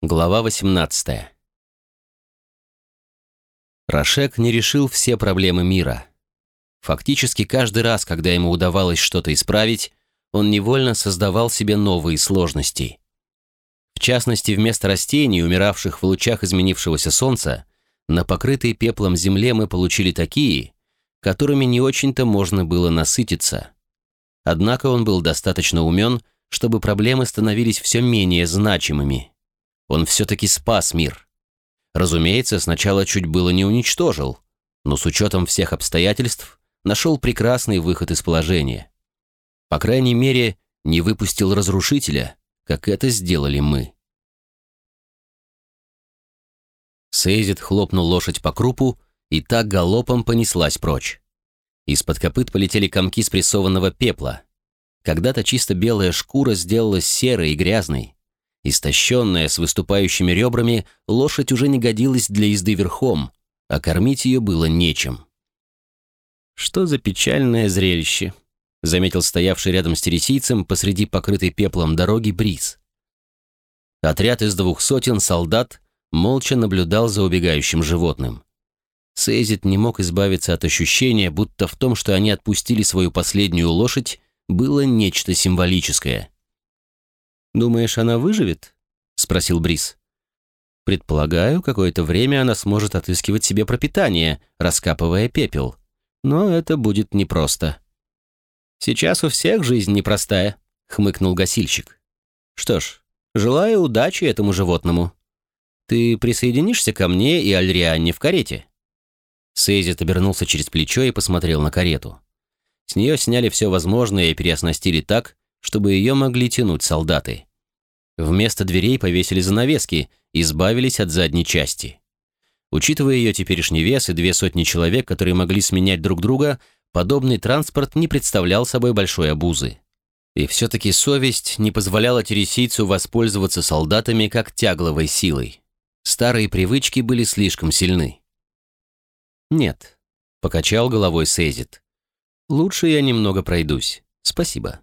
Глава 18. Рашек не решил все проблемы мира. Фактически каждый раз, когда ему удавалось что-то исправить, он невольно создавал себе новые сложности. В частности, вместо растений, умиравших в лучах изменившегося солнца, на покрытой пеплом земле мы получили такие, которыми не очень-то можно было насытиться. Однако он был достаточно умен, чтобы проблемы становились все менее значимыми. Он все-таки спас мир. Разумеется, сначала чуть было не уничтожил, но с учетом всех обстоятельств нашел прекрасный выход из положения. По крайней мере, не выпустил разрушителя, как это сделали мы. Сейзит хлопнул лошадь по крупу, и так галопом понеслась прочь. Из-под копыт полетели комки спрессованного пепла. Когда-то чисто белая шкура сделалась серой и грязной. Истощенная, с выступающими ребрами, лошадь уже не годилась для езды верхом, а кормить ее было нечем. «Что за печальное зрелище», — заметил стоявший рядом с тересийцем посреди покрытой пеплом дороги бриз. Отряд из двух сотен солдат молча наблюдал за убегающим животным. Сейзит не мог избавиться от ощущения, будто в том, что они отпустили свою последнюю лошадь, было нечто символическое — «Думаешь, она выживет?» — спросил Брис. «Предполагаю, какое-то время она сможет отыскивать себе пропитание, раскапывая пепел. Но это будет непросто». «Сейчас у всех жизнь непростая», — хмыкнул гасильщик. «Что ж, желаю удачи этому животному. Ты присоединишься ко мне и Альрианне в карете?» Сейзит обернулся через плечо и посмотрел на карету. С нее сняли все возможное и переоснастили так, чтобы ее могли тянуть солдаты. Вместо дверей повесили занавески, избавились от задней части. Учитывая ее теперешний вес и две сотни человек, которые могли сменять друг друга, подобный транспорт не представлял собой большой обузы. И все-таки совесть не позволяла тересийцу воспользоваться солдатами как тягловой силой. Старые привычки были слишком сильны. «Нет», — покачал головой Сейзит. «Лучше я немного пройдусь. Спасибо».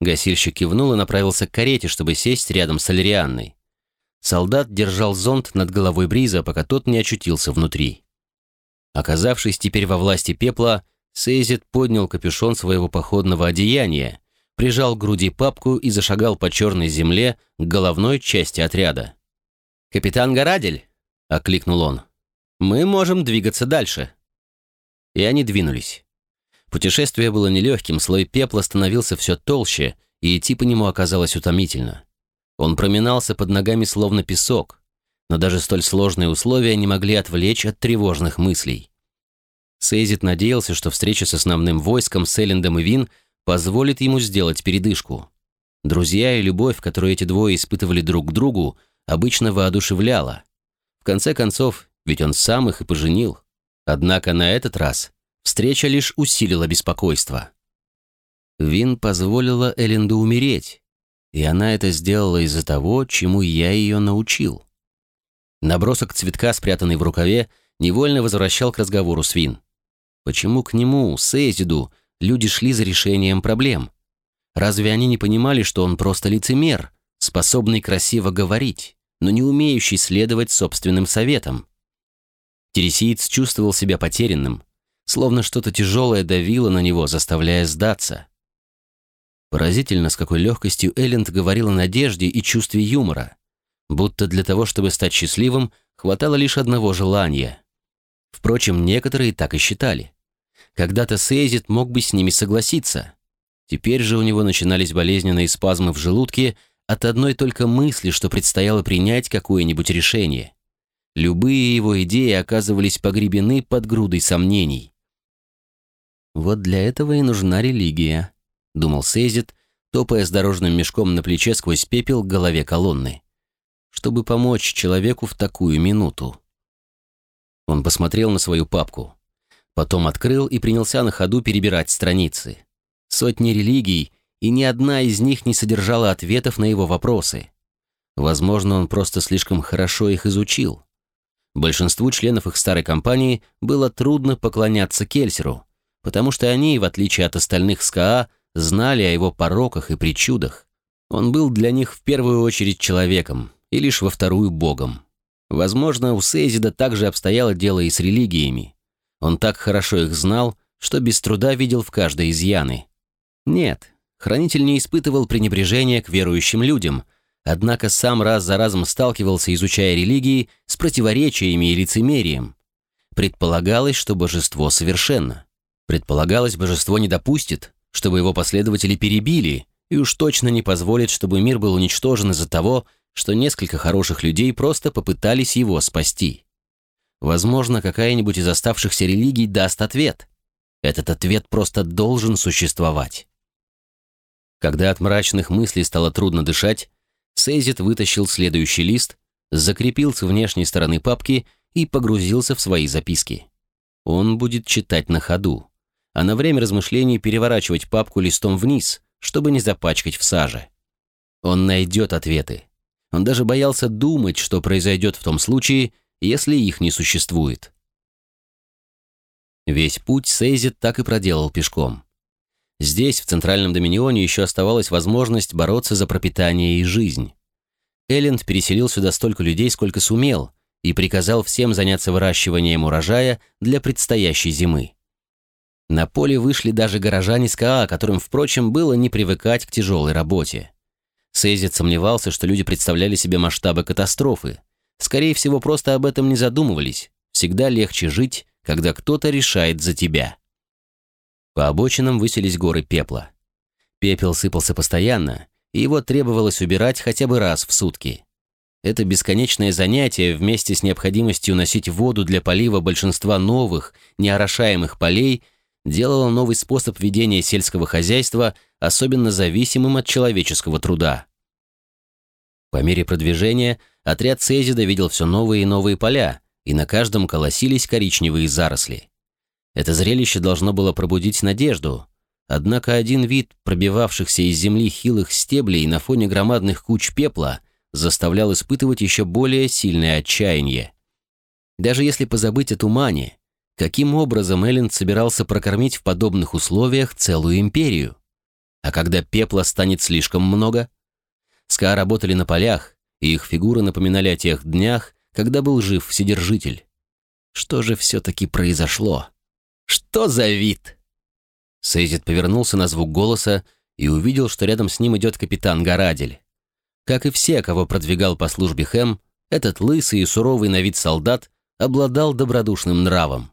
Гасильщик кивнул и направился к карете, чтобы сесть рядом с Алерианной. Солдат держал зонт над головой Бриза, пока тот не очутился внутри. Оказавшись теперь во власти пепла, Сейзит поднял капюшон своего походного одеяния, прижал к груди папку и зашагал по черной земле к головной части отряда. «Капитан Горадель!» — окликнул он. «Мы можем двигаться дальше». И они двинулись. Путешествие было нелегким, слой пепла становился все толще, и идти по нему оказалось утомительно. Он проминался под ногами словно песок, но даже столь сложные условия не могли отвлечь от тревожных мыслей. Сейзит надеялся, что встреча с основным войском Селлендом и Вин позволит ему сделать передышку. Друзья и любовь, которую эти двое испытывали друг к другу, обычно воодушевляла. В конце концов, ведь он сам их и поженил. Однако на этот раз Встреча лишь усилила беспокойство. Вин позволила Элленду умереть, и она это сделала из-за того, чему я ее научил. Набросок цветка, спрятанный в рукаве, невольно возвращал к разговору с Вин. Почему к нему, Сейзиду, люди шли за решением проблем? Разве они не понимали, что он просто лицемер, способный красиво говорить, но не умеющий следовать собственным советам? Тересиец чувствовал себя потерянным, словно что-то тяжелое давило на него, заставляя сдаться. Поразительно, с какой легкостью Элленд говорил о надежде и чувстве юмора, будто для того, чтобы стать счастливым, хватало лишь одного желания. Впрочем, некоторые так и считали. Когда-то Сейзит мог бы с ними согласиться. Теперь же у него начинались болезненные спазмы в желудке от одной только мысли, что предстояло принять какое-нибудь решение. Любые его идеи оказывались погребены под грудой сомнений. Вот для этого и нужна религия, думал Сейзит, топая с дорожным мешком на плече сквозь пепел к голове колонны, чтобы помочь человеку в такую минуту. Он посмотрел на свою папку, потом открыл и принялся на ходу перебирать страницы. Сотни религий, и ни одна из них не содержала ответов на его вопросы. Возможно, он просто слишком хорошо их изучил. Большинству членов их старой компании было трудно поклоняться Кельсеру, потому что они, в отличие от остальных СКА, знали о его пороках и причудах. Он был для них в первую очередь человеком, и лишь во вторую богом. Возможно, у Сейзида также обстояло дело и с религиями. Он так хорошо их знал, что без труда видел в каждой изъяны. Нет, хранитель не испытывал пренебрежения к верующим людям, однако сам раз за разом сталкивался, изучая религии, с противоречиями и лицемерием. Предполагалось, что божество совершенно. Предполагалось, божество не допустит, чтобы его последователи перебили, и уж точно не позволит, чтобы мир был уничтожен из-за того, что несколько хороших людей просто попытались его спасти. Возможно, какая-нибудь из оставшихся религий даст ответ. Этот ответ просто должен существовать. Когда от мрачных мыслей стало трудно дышать, Сейзит вытащил следующий лист, закрепил с внешней стороны папки и погрузился в свои записки. Он будет читать на ходу, а на время размышлений переворачивать папку листом вниз, чтобы не запачкать в саже. Он найдет ответы. Он даже боялся думать, что произойдет в том случае, если их не существует. Весь путь Сейзит так и проделал пешком. Здесь, в Центральном Доминионе, еще оставалась возможность бороться за пропитание и жизнь. Элленд переселил сюда столько людей, сколько сумел, и приказал всем заняться выращиванием урожая для предстоящей зимы. На поле вышли даже горожане СКА, которым, впрочем, было не привыкать к тяжелой работе. Сейзит сомневался, что люди представляли себе масштабы катастрофы. Скорее всего, просто об этом не задумывались. Всегда легче жить, когда кто-то решает за тебя. По обочинам высились горы пепла. Пепел сыпался постоянно, и его требовалось убирать хотя бы раз в сутки. Это бесконечное занятие вместе с необходимостью носить воду для полива большинства новых, неорошаемых полей делало новый способ ведения сельского хозяйства особенно зависимым от человеческого труда. По мере продвижения отряд Цезида видел все новые и новые поля, и на каждом колосились коричневые заросли. Это зрелище должно было пробудить надежду, однако один вид пробивавшихся из земли хилых стеблей на фоне громадных куч пепла заставлял испытывать еще более сильное отчаяние. Даже если позабыть о тумане, каким образом Элленд собирался прокормить в подобных условиях целую империю? А когда пепла станет слишком много? СКА работали на полях, и их фигуры напоминали о тех днях, когда был жив Вседержитель. Что же все-таки произошло? Что за вид? Сейзит повернулся на звук голоса и увидел, что рядом с ним идет капитан Горадель. Как и все, кого продвигал по службе Хэм, этот лысый и суровый на вид солдат обладал добродушным нравом.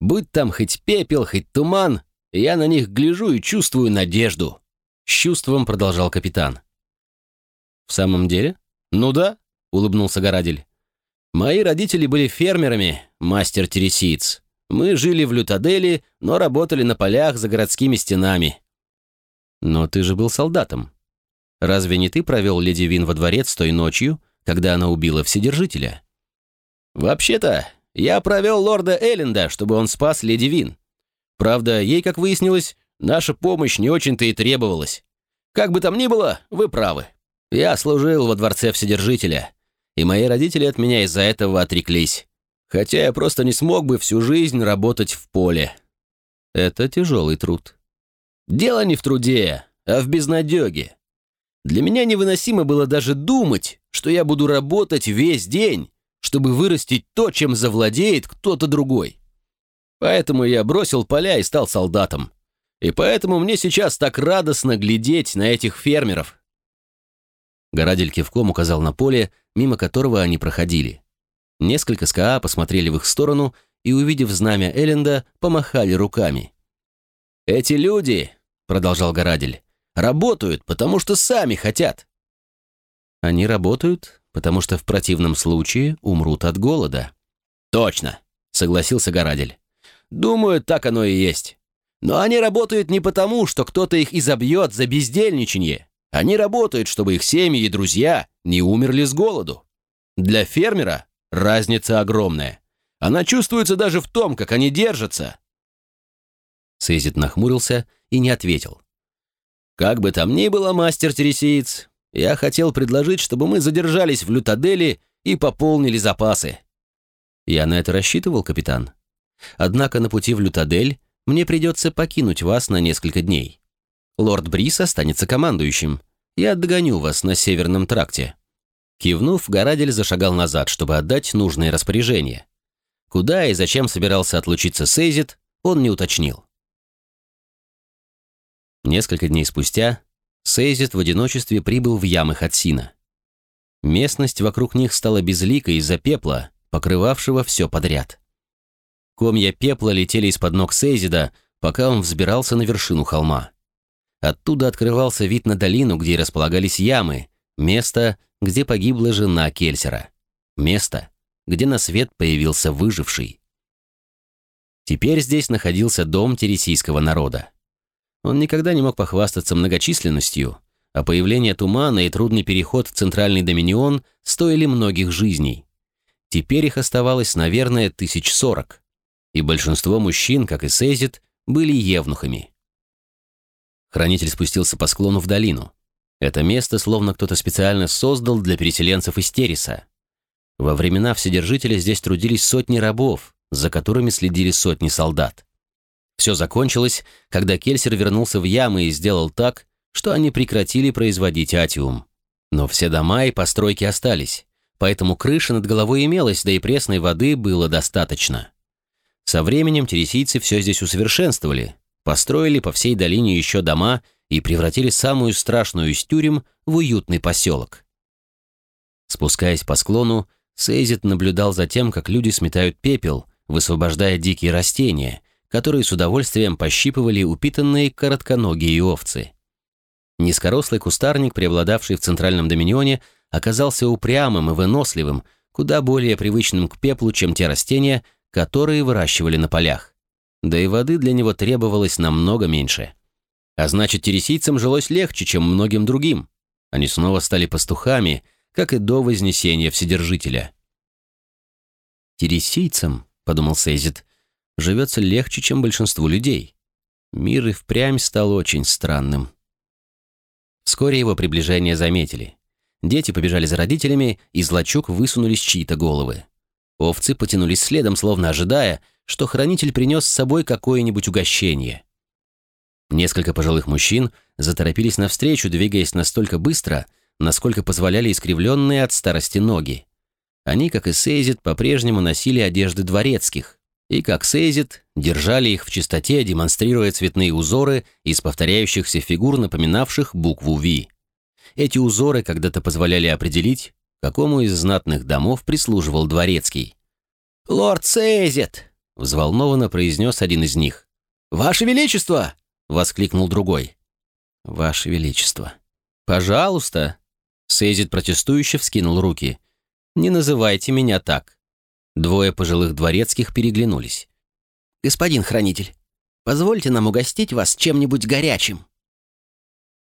Будь там хоть пепел, хоть туман, я на них гляжу и чувствую надежду. С чувством продолжал капитан. В самом деле? Ну да, улыбнулся Горадель. Мои родители были фермерами, мастер тересиец. Мы жили в Лютаделе, но работали на полях за городскими стенами. Но ты же был солдатом. Разве не ты провел леди Вин во дворец той ночью, когда она убила Вседержителя? Вообще-то, я провел лорда Элленда, чтобы он спас леди Вин. Правда, ей, как выяснилось, наша помощь не очень-то и требовалась. Как бы там ни было, вы правы. Я служил во дворце Вседержителя, и мои родители от меня из-за этого отреклись. Хотя я просто не смог бы всю жизнь работать в поле. Это тяжелый труд. Дело не в труде, а в безнадеге. Для меня невыносимо было даже думать, что я буду работать весь день, чтобы вырастить то, чем завладеет кто-то другой. Поэтому я бросил поля и стал солдатом. И поэтому мне сейчас так радостно глядеть на этих фермеров. Горадель кивком указал на поле, мимо которого они проходили. Несколько СКА посмотрели в их сторону и, увидев знамя Элленда, помахали руками. «Эти люди», — продолжал Горадель, — «работают, потому что сами хотят». «Они работают, потому что в противном случае умрут от голода». «Точно», — согласился Горадель. Думаю, так оно и есть. Но они работают не потому, что кто-то их изобьет за бездельничание. Они работают, чтобы их семьи и друзья не умерли с голоду. Для фермера разница огромная. Она чувствуется даже в том, как они держатся. Сейзит нахмурился и не ответил. «Как бы там ни было, мастер Тересиец, я хотел предложить, чтобы мы задержались в Лютаделе и пополнили запасы». «Я на это рассчитывал, капитан», Однако на пути в Лютадель мне придется покинуть вас на несколько дней. Лорд Брис останется командующим. Я догоню вас на Северном тракте». Кивнув, Горадель зашагал назад, чтобы отдать нужные распоряжения. Куда и зачем собирался отлучиться Сейзит, он не уточнил. Несколько дней спустя Сейзит в одиночестве прибыл в ямы Хатсина. Местность вокруг них стала безликой из-за пепла, покрывавшего все подряд. Комья пепла летели из-под ног Сейзида, пока он взбирался на вершину холма. Оттуда открывался вид на долину, где располагались ямы, место, где погибла жена Кельсера, место, где на свет появился выживший. Теперь здесь находился дом тересийского народа. Он никогда не мог похвастаться многочисленностью, а появление тумана и трудный переход в центральный доминион стоили многих жизней. Теперь их оставалось, наверное, тысяч сорок, и большинство мужчин, как и Сейзит, были евнухами. Хранитель спустился по склону в долину. Это место словно кто-то специально создал для переселенцев из Тереса. Во времена Вседержителя здесь трудились сотни рабов, за которыми следили сотни солдат. Все закончилось, когда Кельсер вернулся в ямы и сделал так, что они прекратили производить атиум. Но все дома и постройки остались, поэтому крыша над головой имелась, да и пресной воды было достаточно. Со временем тересийцы все здесь усовершенствовали, построили по всей долине еще дома и превратили самую страшную из тюрем в уютный поселок. Спускаясь по склону, Сейзит наблюдал за тем, как люди сметают пепел, высвобождая дикие растения, которые с удовольствием пощипывали упитанные коротконогие овцы. Низкорослый кустарник, преобладавший в центральном доминионе, оказался упрямым и выносливым, куда более привычным к пеплу, чем те растения, которые выращивали на полях да и воды для него требовалось намного меньше. А значит, тересийцам жилось легче, чем многим другим. Они снова стали пастухами, как и до Вознесения Вседержителя. «Тересийцам», — подумал Сейзит, — «живется легче, чем большинству людей. Мир и впрямь стал очень странным». Вскоре его приближение заметили. Дети побежали за родителями, из лачуг высунулись чьи-то головы. Овцы потянулись следом, словно ожидая, что хранитель принес с собой какое-нибудь угощение. Несколько пожилых мужчин заторопились навстречу, двигаясь настолько быстро, насколько позволяли искривленные от старости ноги. Они, как и Сейзит, по-прежнему носили одежды дворецких, и, как Сейзит, держали их в чистоте, демонстрируя цветные узоры из повторяющихся фигур, напоминавших букву «Ви». Эти узоры когда-то позволяли определить, какому из знатных домов прислуживал дворецкий. «Лорд Сейзит!» Взволнованно произнес один из них. «Ваше Величество!» — воскликнул другой. «Ваше Величество!» «Пожалуйста!» Сейзит протестующе вскинул руки. «Не называйте меня так!» Двое пожилых дворецких переглянулись. «Господин хранитель, позвольте нам угостить вас чем-нибудь горячим!»